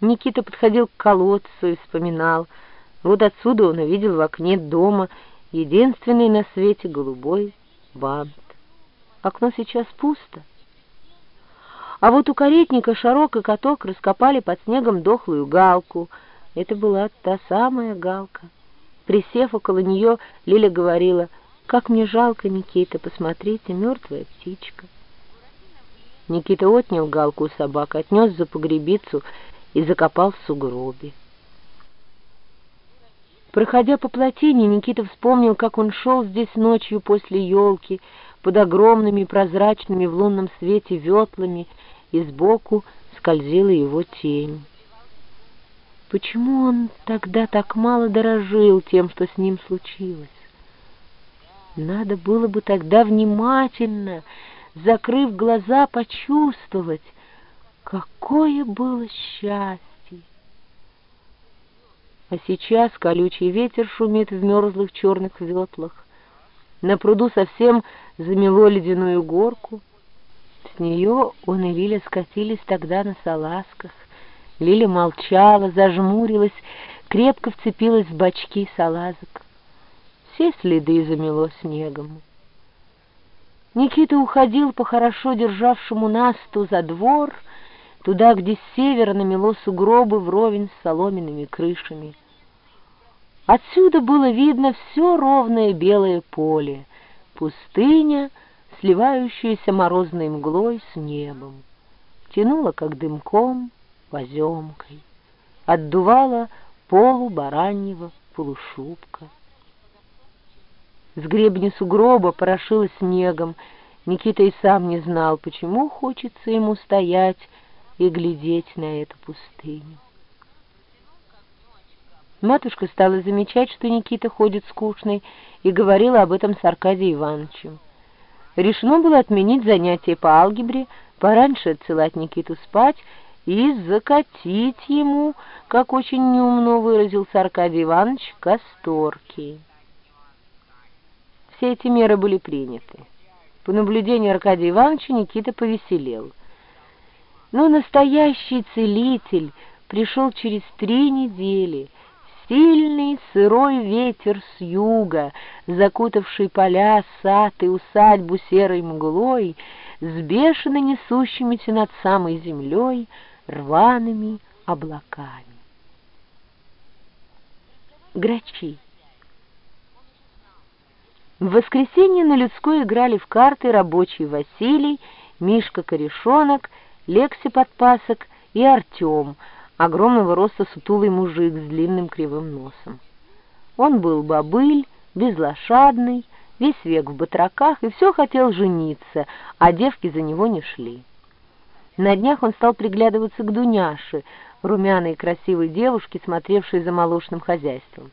Никита подходил к колодцу и вспоминал. Вот отсюда он увидел в окне дома единственный на свете голубой бант. Окно сейчас пусто. А вот у каретника Шарок и Каток раскопали под снегом дохлую галку. Это была та самая галка. Присев около нее, Лиля говорила, «Как мне жалко, Никита, посмотрите, мертвая птичка». Никита отнял галку у собак, отнес за погребицу и закопал в сугробе. Проходя по плотине, Никита вспомнил, как он шел здесь ночью после елки, под огромными прозрачными в лунном свете ветлами, и сбоку скользила его тень. Почему он тогда так мало дорожил тем, что с ним случилось? Надо было бы тогда внимательно, закрыв глаза, почувствовать, Какое было счастье! А сейчас колючий ветер шумит в мерзлых черных ветлах. На пруду совсем замело ледяную горку. С нее он и Лиля скатились тогда на салазках. Лиля молчала, зажмурилась, крепко вцепилась в бочки салазок. Все следы замело снегом. Никита уходил по хорошо державшему насту за двор — туда, где с севера намело сугробы вровень с соломенными крышами. Отсюда было видно все ровное белое поле, пустыня, сливающаяся морозной мглой с небом. Тянула, как дымком, поземкой, отдувала полу бараньего полушубка. С гребня сугроба порошило снегом, Никита и сам не знал, почему хочется ему стоять и глядеть на эту пустыню. Матушка стала замечать, что Никита ходит скучный, и говорила об этом с Аркадием Ивановичем. Решено было отменить занятия по алгебре, пораньше отсылать Никиту спать и закатить ему, как очень неумно выразился Аркадий Иванович, касторки. Все эти меры были приняты. По наблюдению Аркадия Ивановича Никита повеселел — но настоящий целитель пришел через три недели. Сильный сырой ветер с юга, закутавший поля, сад и усадьбу серой мглой, с бешено несущимися над самой землей рваными облаками. Грачи В воскресенье на людской играли в карты рабочий Василий, Мишка Корешонок — Лекси Подпасок и Артем, огромного роста сутулый мужик с длинным кривым носом. Он был бобыль, безлошадный, весь век в батраках и все хотел жениться, а девки за него не шли. На днях он стал приглядываться к Дуняше, румяной и красивой девушке, смотревшей за молочным хозяйством.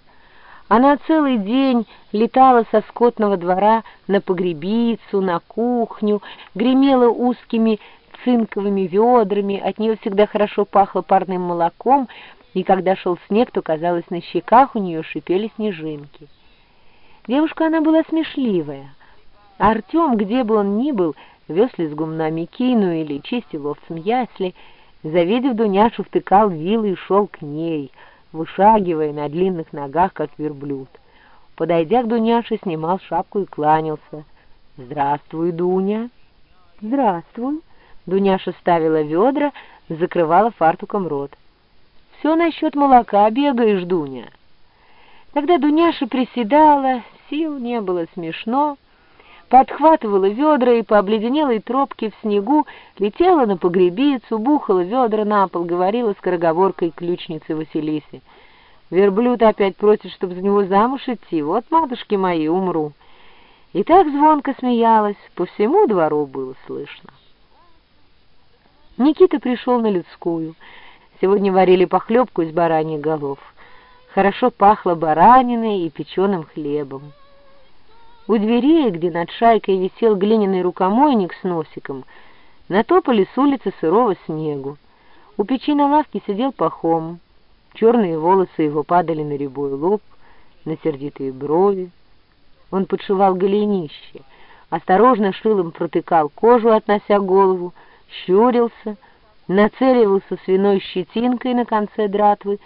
Она целый день летала со скотного двора на погребицу, на кухню, гремела узкими цинковыми ведрами, от нее всегда хорошо пахло парным молоком, и когда шел снег, то, казалось, на щеках у нее шипели снежинки. Девушка она была смешливая, Артем, где бы он ни был, вез ли с гумнами кину или чистил овцам ясли, завидев Дуняшу, втыкал вилы и шел к ней, вышагивая на длинных ногах, как верблюд. Подойдя к Дуняше, снимал шапку и кланялся. «Здравствуй, Дуня!» «Здравствуй!» Дуняша ставила ведра, закрывала фартуком рот. «Все насчет молока бегаешь, Дуня». Тогда Дуняша приседала, сил не было смешно, подхватывала ведра и по обледенелой тропке в снегу летела на погребицу, бухала ведра на пол, говорила скороговоркой ключницы Василисе. «Верблюд опять просит, чтобы за него замуж идти, вот, матушки мои, умру». И так звонко смеялась, по всему двору было слышно. Никита пришел на людскую. Сегодня варили похлебку из бараньих голов. Хорошо пахло бараниной и печеным хлебом. У дверей, где над шайкой висел глиняный рукомойник с носиком, натопали с улицы сырого снегу. У печи на лавке сидел пахом. Черные волосы его падали на рябой лоб, на сердитые брови. Он подшивал голенище, осторожно шилом протыкал кожу, относя голову, щурился, нацеливался свиной щетинкой на конце дратвы